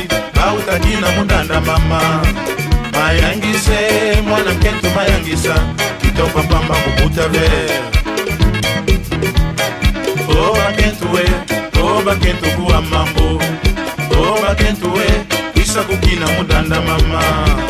mobali bautaki na mondanda mama mayangise mwana nketo mayangisa kitoko pamba kobuta ver o oh, bakentue o oh, bakentukuwa mambo o oh, bakentue isa kokina modanda mama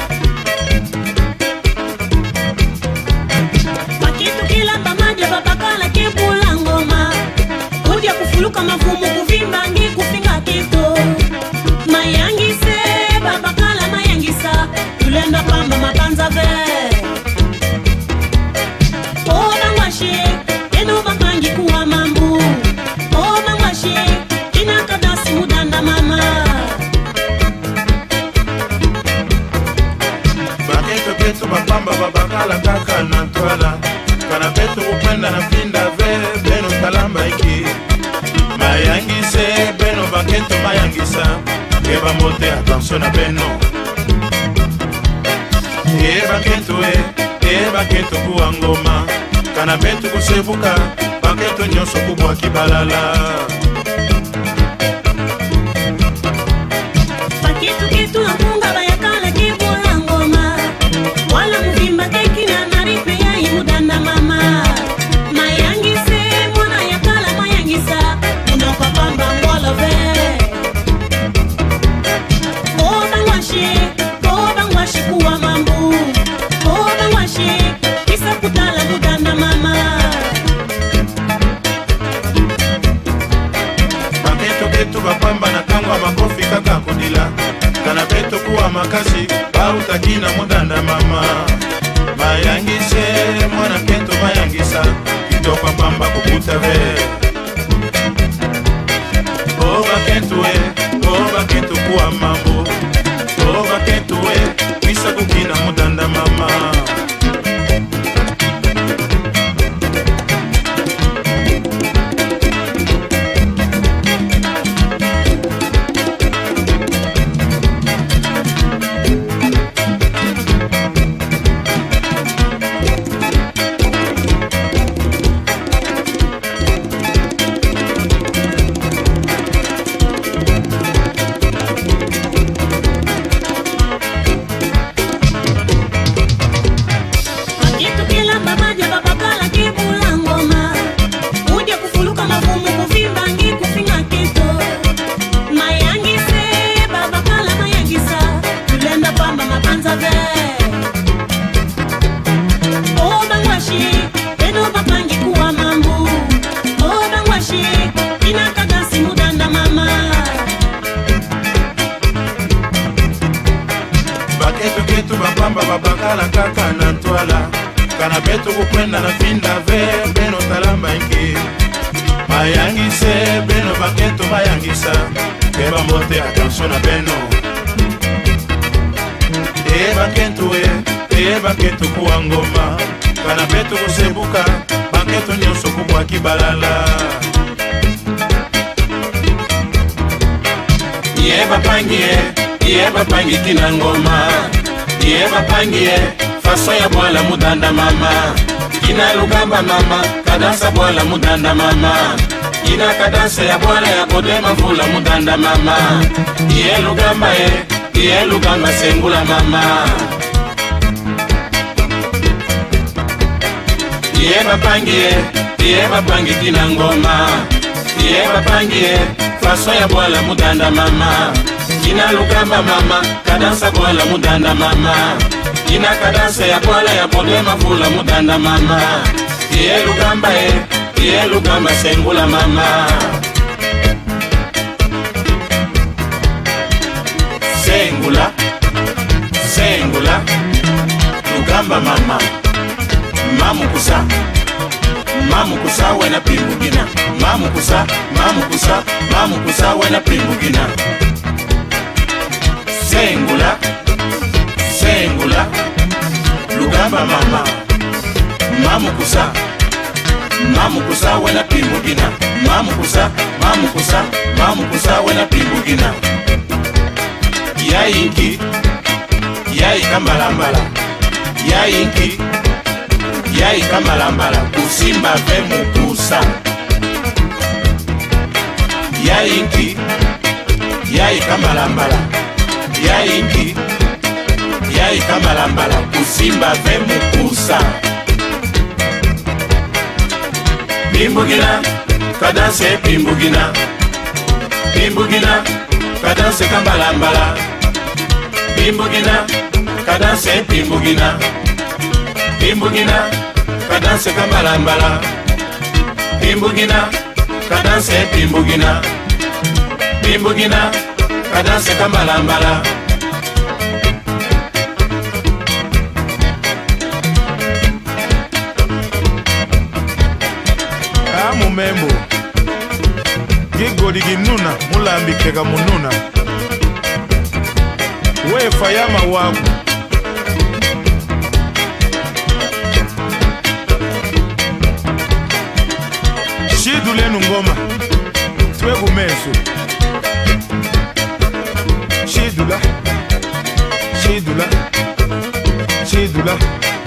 na beto kokwenda na mpinda ve beno talambaiki bayangise beno baketo bayangisa yeba mbote atanso na beno yeba keto e yeba keto kuwa ngoma kana beto kosebuka baketo nyonso kubwaki balala kozwa makofi kaka kodila kana mpe tokuwa makasi bautaki na modanda mama bayangise mwana mpe tobayangisa kitoko pamba kokuta vere kokwenda na finda ver beno talambangi bayangise beno baketo bayangisa ke bambote atensio na beno e baketo e e baketo kuwa ngoma kana mpe tokosebuka banketo nyonso kobwaki balala ye bapangi ye ye bapangi tina ngoma ye bapangi ye faso ya bwala mudanda mama kina lugamba mama kadansa bwala mudanda mama kina kadansa ya bwala ya kodema mvula mudanda mama iye lugamba ye eh. iye lugamba sengula mama iye bapangi ye eh. iye bapangi kina ngoma iye bapangi ye eh. faso ya bwala mudanda mama kina lugamba mama kadansa bwala mudanda mama ina kadanse ya kwala ya problema fula mutanda mama iye lukamba e eh. iye lukamba sengula mama sengula sengula lukamba mama mamukusa mamukusa wena pimbugina mamukusa mamukusa mamukusa wena pimbugina sengula engula lugamba mama mamukusa mamukusa wena pimbugina mamukusa mamukusa mamukusa wena pimbugina yayinki yayika mbalambala yayinki yayika mbalambala kusimba pe mukusa yayinki yayika mbalambala yayinki ekaika mbalambala kusimba mpe mokusa bimbugina kadanse bimbugina bimbugina kadanse kambalambala bimbugina kadanse bimbugina bimbugina kadanse kambalambala bimbugina kadanse bimbugina bimbugina kadanse kambalambala emembo ngigoli kinuna mulambikeka mununa wefa yamawaku shidu lenu ngoma twe kumeso shidula shidula shidula, shidula.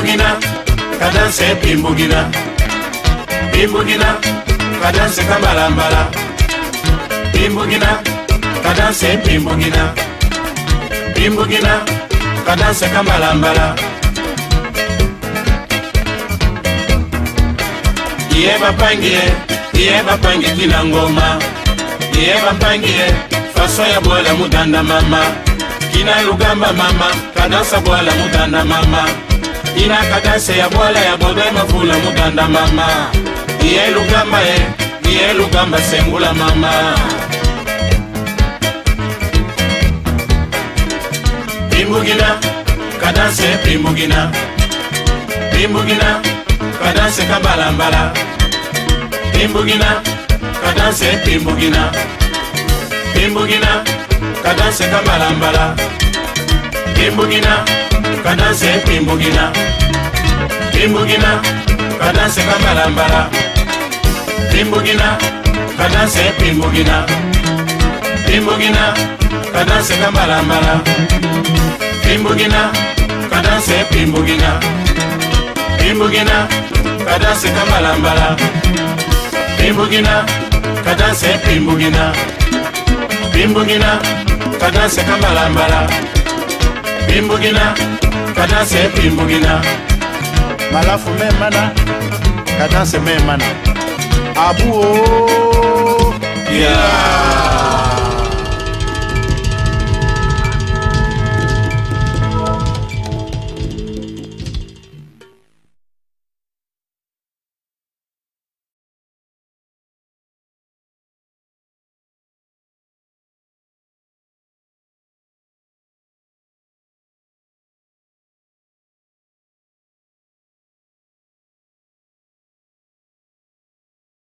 bimbugina ka danse bimbugina bimbugina ka danse ka balambala bimbugina ka danse bimbugina bimbugina ka danse ka mbalambala iye bapangie iye bapangi kila ngoma iye bapangie faso ya bwala mudanda mama kina lugamba mama kadansa bwala mudanda mama inakatase ya bwala ya bobe mafula mutanda mama iye lugamba ye iye lugamba sengula mama pimbugina kadanse pimbugina pimbugina kadanse kabalambala pimbugina kadanse pimbugina pimbugina kadanse kabalambala pimbugina ka danse pimbugina pimbugina ka danse ka mbalambala pimbugina ka danse pimbugina pimbugina ka danse ka mbalambala pimbugina ka danse pimbugina pimbugina ka danse ka mbalambala pimbugina ka danse pimbugina pimbugina ka danse ka mbalambala pimbugina kada se pimbugina malafu memana kada se memana abuo yeah.